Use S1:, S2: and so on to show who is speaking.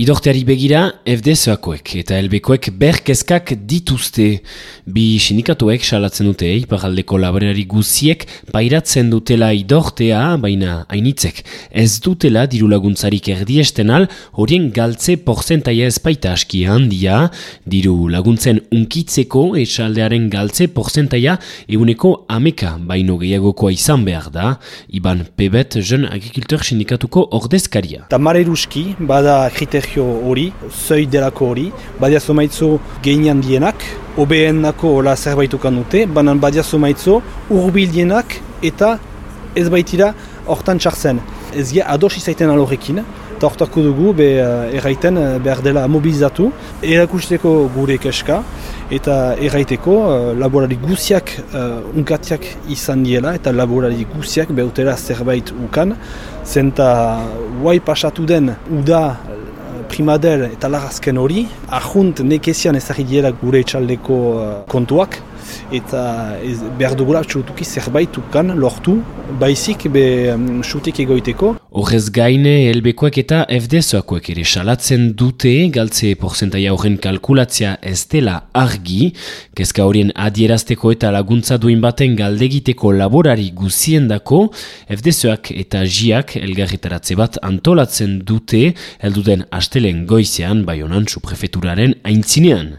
S1: Idorteari begira, FDSoakoek eta elbekoek berkezkak dituzte. Bi sindikatuek salatzen dute, iparaldeko laborari guziek pairatzen dutela idortea, baina hainitzek. Ez dutela diru laguntzarik erdiestenal, horien galtze porzentaia ezpaita aski handia, diru laguntzen unkitzeko esaldearen galtze porzentaia eguneko ameka baino gehiagokoa izan behar da, Iban Pebet, jen agrikultor sindikatuko ordezkaria.
S2: Tamare Ruski, bada kriterio hori, zoi delako hori, badia zomaitzo gehinan dienak, OBN nako hola zerbaitukan dute, banan badia zomaitzo urbil eta ez baitira hortan txartzen. Ez gira ados izaiten alorrekin, eta hortako dugu be, uh, erraiten uh, behar dela mobilizatu, erakusteko gure keska, eta erraiteko uh, laborari guziak uh, unkatiak izan diela, eta laborari guziak behutela zerbait ukan, zenta guai pasatu den uda primadel eta lagazken hori, ahunt nekezian ezagidiela gure etxaldeko uh, kontuak, eta ez, behar dugula txutuki zerbaitukan lortu, baizik be um, egoiteko.
S1: Horrez gaine, helbekoek eta FDSoakoek ere salatzen dute, galtze porzentaia horren kalkulatzea ez dela argi, kezka horien adierazteko eta laguntza duin baten galdegiteko laborari guziendako, FDSoak eta JIak elgarretaratze bat antolatzen dute, helduden astelen goizean, bai honan, prefeturaren aintzinean.